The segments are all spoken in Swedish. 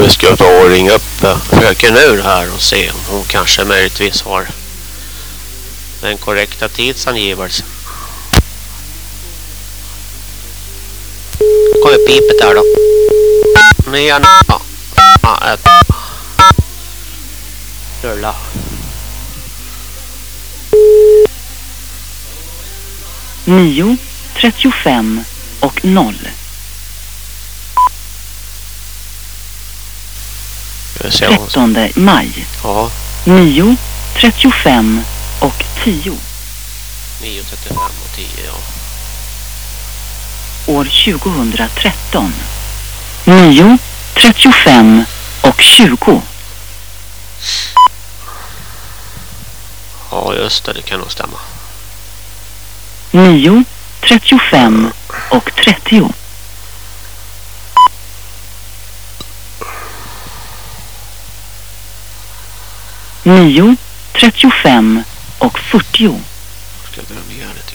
Vi ska ta och ringa upp eh, fröken Ur här och se om hon kanske möjligtvis har den korrekta tidsangivelsen. kommer pipet här då. Nya ja. ja, ett. Rulla. Nio, trettiofem och noll. Trettonde maj. Ja. Nio, trettiofem och tio. Nio, trettiofem och tio, ja år 2013. 9, 35 och 20. Ja, just det. Det kan nog stämma. 9, 35 och 30. Nio, trettiofem och fyrtio. Ska dra ner lite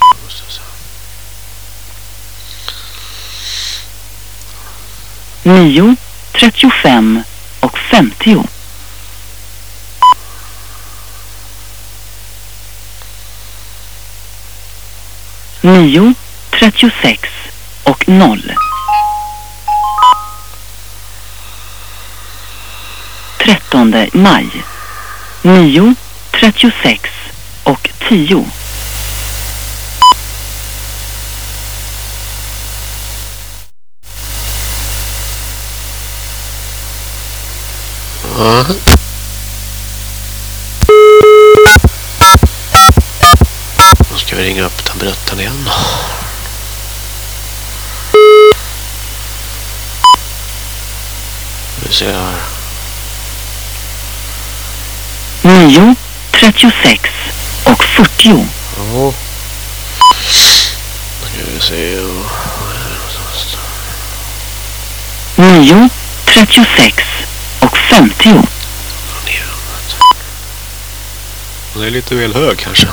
nio, trettiofem och femtio. Nio, trettiosex och noll. Trettonde maj. 9, 36 och 10. Då ska vi ringa upp taburetten igen. Vi ser här. 9, 36 och 40. Ja. Då ska vi se. 9, 36 och 50. Den är lite väl hög kanske.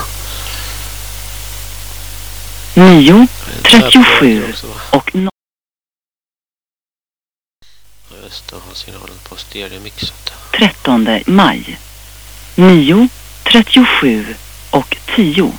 9, 37 och 0. Just det, har signalen på stereomixet. 13 maj. 9, 37 och 10.